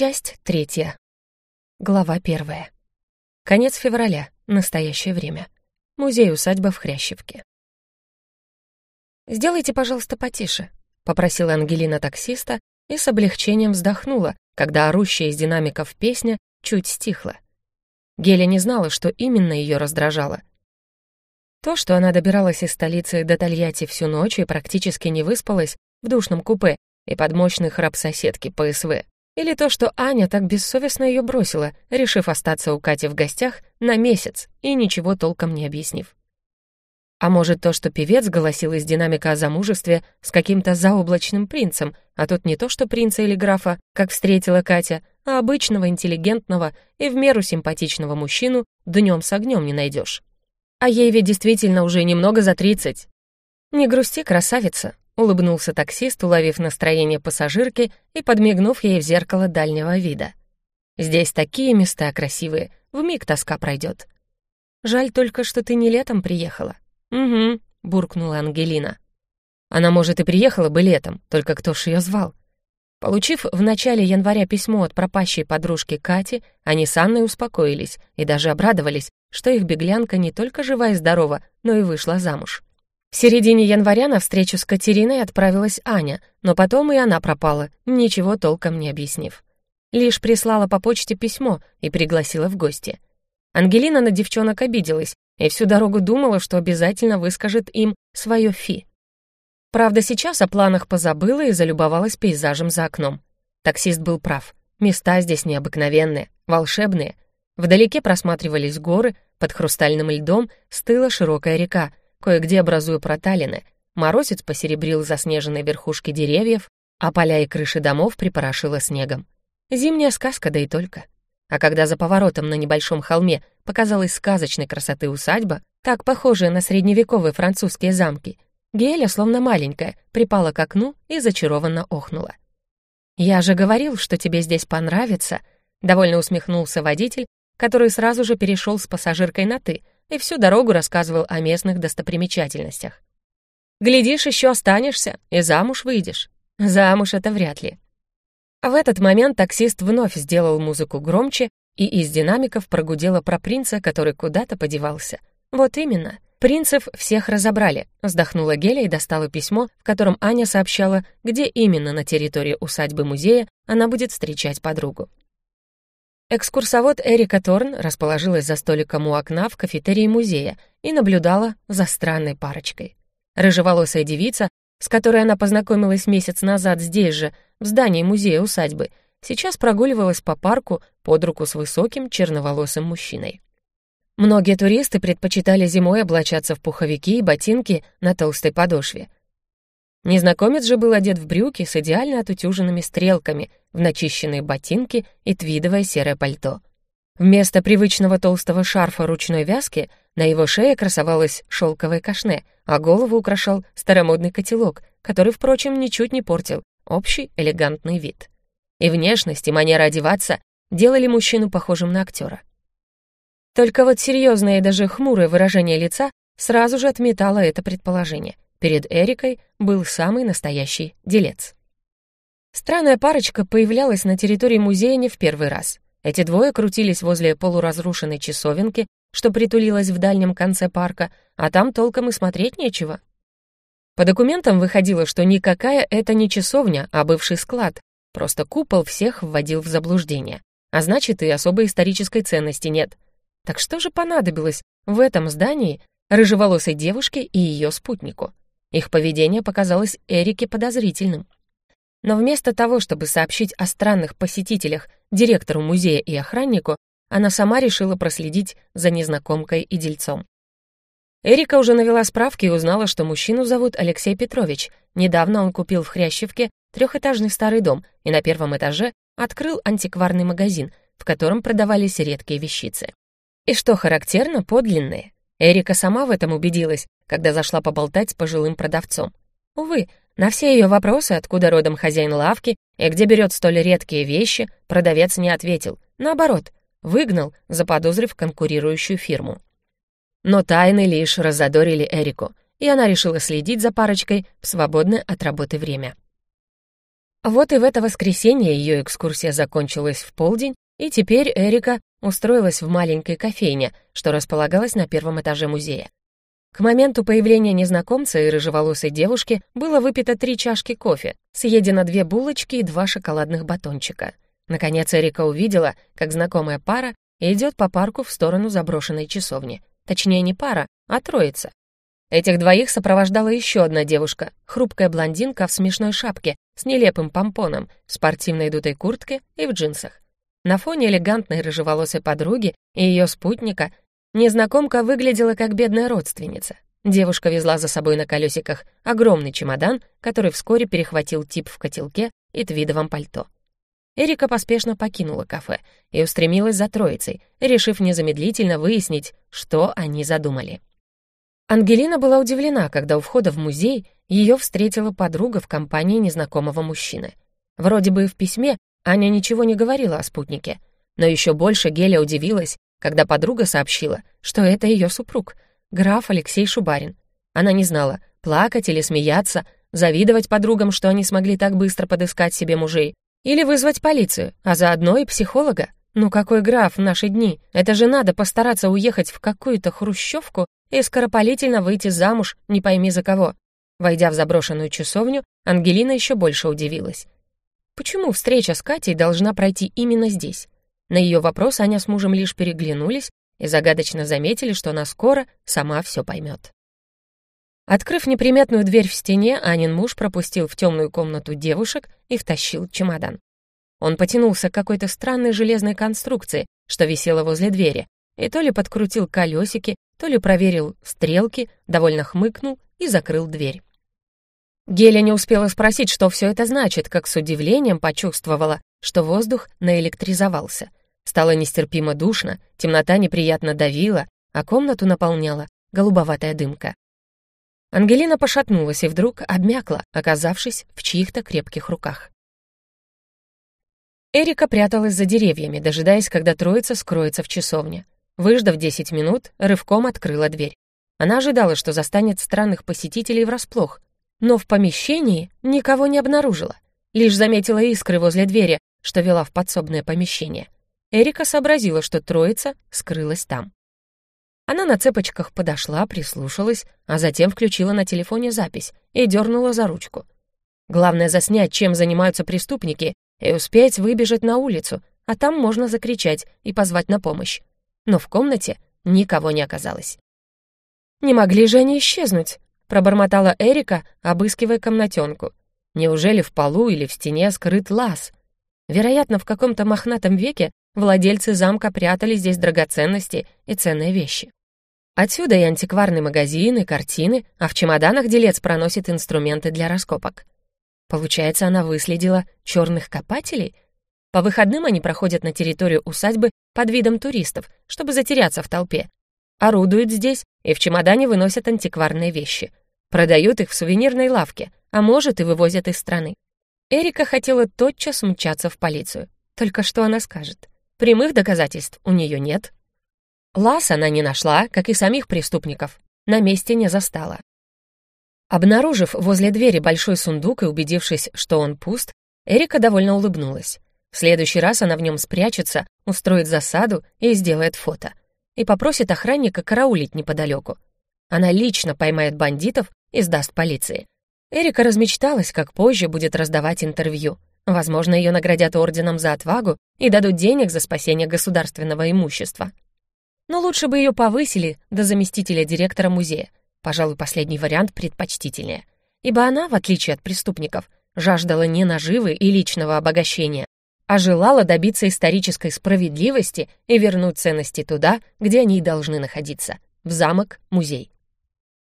Часть третья. Глава первая. Конец февраля. Настоящее время. Музей-усадьба в Хрящевке. «Сделайте, пожалуйста, потише», — попросила Ангелина таксиста и с облегчением вздохнула, когда орущая из динамиков песня чуть стихла. Геля не знала, что именно ее раздражало. То, что она добиралась из столицы до Тольятти всю ночь и практически не выспалась в душном купе и под мощный храп соседки ПСВ, или то, что Аня так бессовестно ее бросила, решив остаться у Кати в гостях на месяц и ничего толком не объяснив. А может, то, что певец голосил из динамика о замужестве с каким-то заоблачным принцем, а тут не то, что принца или графа, как встретила Катя, а обычного, интеллигентного и в меру симпатичного мужчину днем с огнем не найдешь. А ей ведь действительно уже немного за тридцать. Не грусти, красавица, Улыбнулся таксист, уловив настроение пассажирки и подмигнув ей в зеркало дальнего вида. «Здесь такие места красивые, вмиг тоска пройдет. Жаль только, что ты не летом приехала». «Угу», — буркнула Ангелина. Она, может, и приехала бы летом, только кто ж ее звал? Получив в начале января письмо от пропащей подружки Кати, они с Анной успокоились и даже обрадовались, что их беглянка не только жива и здорова, но и вышла замуж. В середине января на встречу с Катериной отправилась Аня, но потом и она пропала, ничего толком не объяснив. Лишь прислала по почте письмо и пригласила в гости. Ангелина на девчонок обиделась и всю дорогу думала, что обязательно выскажет им свое фи. Правда, сейчас о планах позабыла и залюбовалась пейзажем за окном. Таксист был прав. Места здесь необыкновенные, волшебные. Вдалеке просматривались горы, под хрустальным льдом стыла широкая река — кое-где образуя проталины, морозец посеребрил заснеженные верхушки деревьев, а поля и крыши домов припорошило снегом. Зимняя сказка, да и только. А когда за поворотом на небольшом холме показалась сказочной красоты усадьба, так похожая на средневековые французские замки, Геля, словно маленькая, припала к окну и зачарованно охнула. «Я же говорил, что тебе здесь понравится», — довольно усмехнулся водитель, который сразу же перешел с пассажиркой на «ты», и всю дорогу рассказывал о местных достопримечательностях. «Глядишь, еще останешься и замуж выйдешь. Замуж это вряд ли». В этот момент таксист вновь сделал музыку громче, и из динамиков прогудело про принца, который куда-то подевался. «Вот именно. Принцев всех разобрали», — вздохнула Геля и достала письмо, в котором Аня сообщала, где именно на территории усадьбы-музея она будет встречать подругу. Экскурсовод Эрика Торн расположилась за столиком у окна в кафетерии музея и наблюдала за странной парочкой. Рыжеволосая девица, с которой она познакомилась месяц назад здесь же, в здании музея-усадьбы, сейчас прогуливалась по парку под руку с высоким черноволосым мужчиной. Многие туристы предпочитали зимой облачаться в пуховики и ботинки на толстой подошве — Незнакомец же был одет в брюки с идеально отутюженными стрелками, в начищенные ботинки и твидовое серое пальто. Вместо привычного толстого шарфа ручной вязки на его шее красовалось шелковое кашне, а голову украшал старомодный котелок, который, впрочем, ничуть не портил общий элегантный вид. И внешность, и манера одеваться делали мужчину похожим на актера. Только вот серьезное и даже хмурое выражение лица сразу же отметало это предположение — Перед Эрикой был самый настоящий делец. Странная парочка появлялась на территории музея не в первый раз. Эти двое крутились возле полуразрушенной часовенки, что притулилась в дальнем конце парка, а там толком и смотреть нечего. По документам выходило, что никакая это не часовня, а бывший склад. Просто купол всех вводил в заблуждение. А значит, и особой исторической ценности нет. Так что же понадобилось в этом здании рыжеволосой девушке и ее спутнику? Их поведение показалось Эрике подозрительным. Но вместо того, чтобы сообщить о странных посетителях директору музея и охраннику, она сама решила проследить за незнакомкой и дельцом. Эрика уже навела справки и узнала, что мужчину зовут Алексей Петрович. Недавно он купил в Хрящевке трехэтажный старый дом и на первом этаже открыл антикварный магазин, в котором продавались редкие вещицы. И что характерно, подлинные. Эрика сама в этом убедилась, когда зашла поболтать с пожилым продавцом. Увы, на все ее вопросы, откуда родом хозяин лавки и где берет столь редкие вещи, продавец не ответил. Наоборот, выгнал, заподозрив конкурирующую фирму. Но тайны лишь разодорили Эрику, и она решила следить за парочкой в свободное от работы время. Вот и в это воскресенье ее экскурсия закончилась в полдень, и теперь Эрика устроилась в маленькой кофейне, что располагалась на первом этаже музея. К моменту появления незнакомца и рыжеволосой девушки было выпито три чашки кофе, съедено две булочки и два шоколадных батончика. Наконец Эрика увидела, как знакомая пара идет по парку в сторону заброшенной часовни. Точнее, не пара, а троица. Этих двоих сопровождала еще одна девушка, хрупкая блондинка в смешной шапке с нелепым помпоном, в спортивной дутой куртке и в джинсах. На фоне элегантной рыжеволосой подруги и ее спутника незнакомка выглядела как бедная родственница. Девушка везла за собой на колесиках огромный чемодан, который вскоре перехватил тип в котелке и твидовом пальто. Эрика поспешно покинула кафе и устремилась за троицей, решив незамедлительно выяснить, что они задумали. Ангелина была удивлена, когда у входа в музей ее встретила подруга в компании незнакомого мужчины. Вроде бы в письме Аня ничего не говорила о спутнике, но еще больше Геля удивилась, когда подруга сообщила, что это ее супруг, граф Алексей Шубарин. Она не знала, плакать или смеяться, завидовать подругам, что они смогли так быстро подыскать себе мужей, или вызвать полицию, а заодно и психолога. Ну какой граф в наши дни? Это же надо постараться уехать в какую-то хрущевку и скоропалительно выйти замуж, не пойми за кого. Войдя в заброшенную часовню, Ангелина еще больше удивилась. Почему встреча с Катей должна пройти именно здесь? На ее вопрос Аня с мужем лишь переглянулись и загадочно заметили, что она скоро сама все поймет. Открыв неприметную дверь в стене, Анин муж пропустил в темную комнату девушек и втащил чемодан. Он потянулся к какой-то странной железной конструкции, что висела возле двери, и то ли подкрутил колесики, то ли проверил стрелки, довольно хмыкнул и закрыл дверь. Геля не успела спросить, что все это значит, как с удивлением почувствовала, что воздух наэлектризовался. Стало нестерпимо душно, темнота неприятно давила, а комнату наполняла голубоватая дымка. Ангелина пошатнулась и вдруг обмякла, оказавшись в чьих-то крепких руках. Эрика пряталась за деревьями, дожидаясь, когда троица скроется в часовне. Выждав 10 минут, рывком открыла дверь. Она ожидала, что застанет странных посетителей врасплох, но в помещении никого не обнаружила. Лишь заметила искры возле двери, что вела в подсобное помещение. Эрика сообразила, что троица скрылась там. Она на цепочках подошла, прислушалась, а затем включила на телефоне запись и дернула за ручку. Главное заснять, чем занимаются преступники, и успеть выбежать на улицу, а там можно закричать и позвать на помощь. Но в комнате никого не оказалось. «Не могли же они исчезнуть?» — пробормотала Эрика, обыскивая комнатенку. «Неужели в полу или в стене скрыт лаз?» Вероятно, в каком-то мохнатом веке владельцы замка прятали здесь драгоценности и ценные вещи. Отсюда и антикварный магазин, и картины, а в чемоданах делец проносит инструменты для раскопок. Получается, она выследила черных копателей? По выходным они проходят на территорию усадьбы под видом туристов, чтобы затеряться в толпе. Орудуют здесь и в чемодане выносят антикварные вещи. Продают их в сувенирной лавке, а может и вывозят из страны. Эрика хотела тотчас мчаться в полицию. Только что она скажет? Прямых доказательств у нее нет, Лас она не нашла, как и самих преступников. На месте не застала. Обнаружив возле двери большой сундук и убедившись, что он пуст, Эрика довольно улыбнулась. В следующий раз она в нем спрячется, устроит засаду и сделает фото. И попросит охранника караулить неподалеку. Она лично поймает бандитов и сдаст полиции. Эрика размечталась, как позже будет раздавать интервью. Возможно, ее наградят орденом за отвагу и дадут денег за спасение государственного имущества. Но лучше бы ее повысили до заместителя директора музея. Пожалуй, последний вариант предпочтительнее. Ибо она, в отличие от преступников, жаждала не наживы и личного обогащения, а желала добиться исторической справедливости и вернуть ценности туда, где они и должны находиться — в замок-музей.